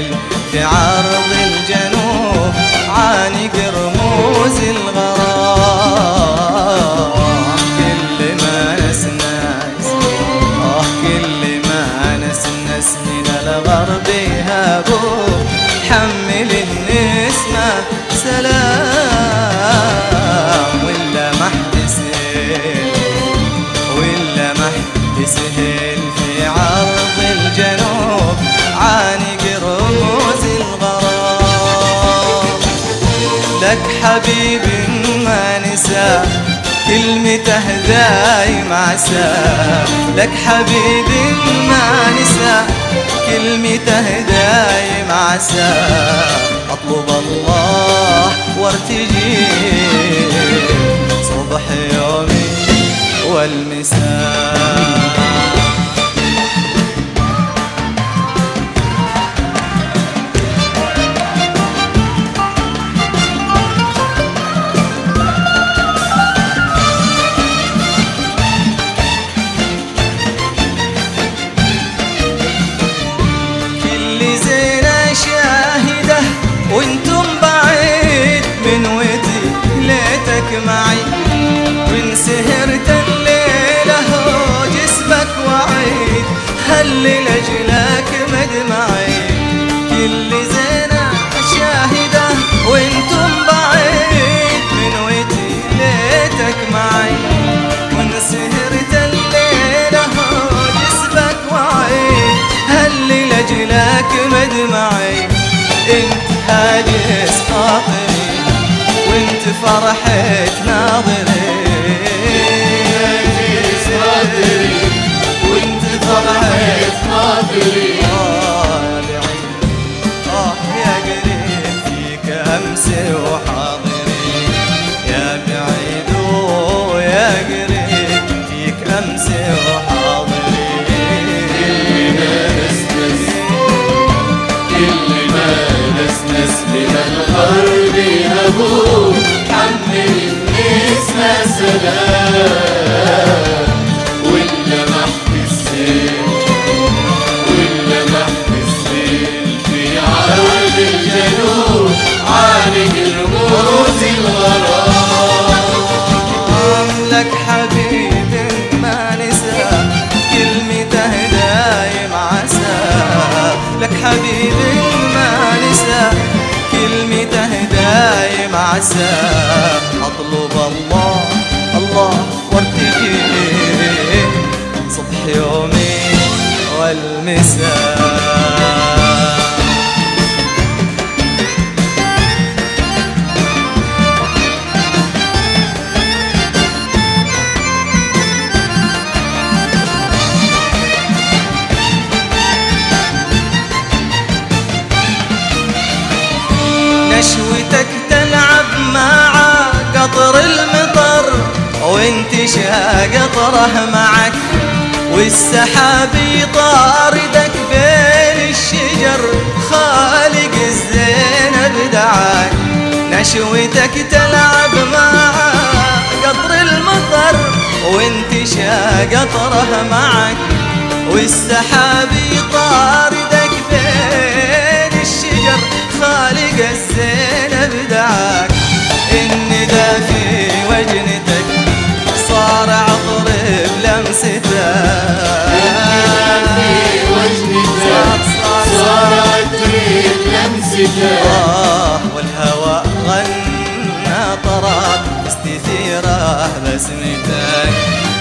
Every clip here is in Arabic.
احتسهل في عرض الجنوب عانق رموز الغرام. كل ما نسنس آه كل ما نسنس من الغرب يهابوه حمل النسمة. سلام لك حبيب ما نسى كلمته دايم عسى. لك حبيب ما نسى كلمته دايم عسى. أطلب الله وارتجي صبح يومي والمساء. فرحة ناظري عسى أطلب الله الله وارتجي صبح يومي والمساء. وانت شاقطره معك والسحاب يطاردك بين الشجر خالق الزينب دعاك نشوتك تلعب مع قطر المطر وانت شاقطره معك والسحاب يطاردك بسمتك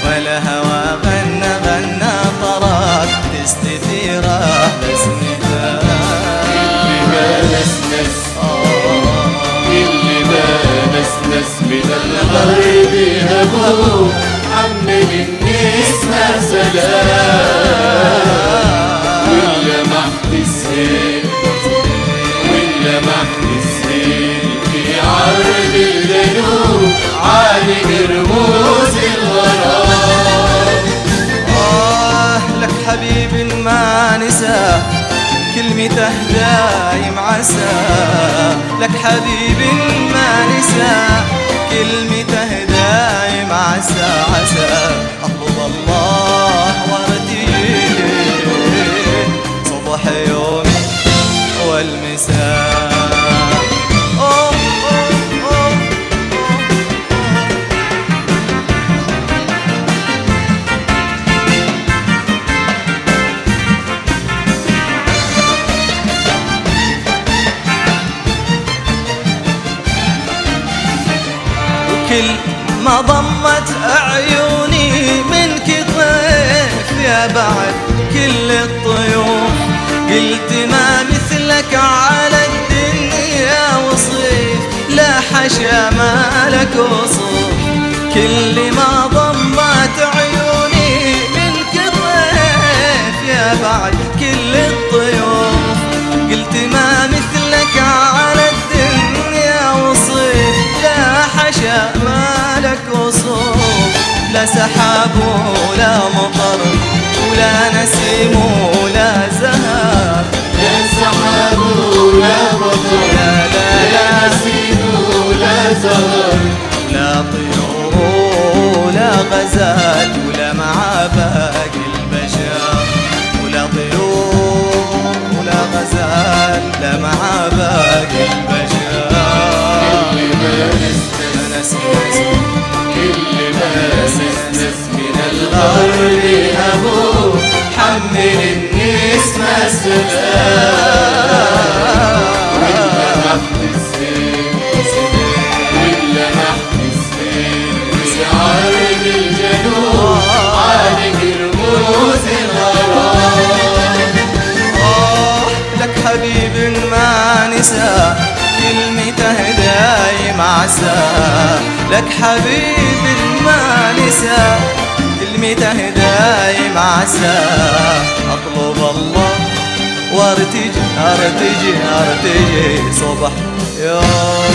والهوى غنى غنى طراب تستثيره حبيب ما نسى كلمته دايم عسى لك حبيب ما نسى كلمته دايم عسى عسى أطلب الله. وكل ما ضمت عيوني منك طيف يا بعد كل الطيوف. قلت ما مثلك على الدنيا وصيف لا حشا ما لك وصوف. كل ما لا طيور ولا غزال ولا مع البشر دايم عسى لك حبيب ما نسى كلمته دايم عسى أطلب الله وارتجي ارتجي ارتجي صبح. يوم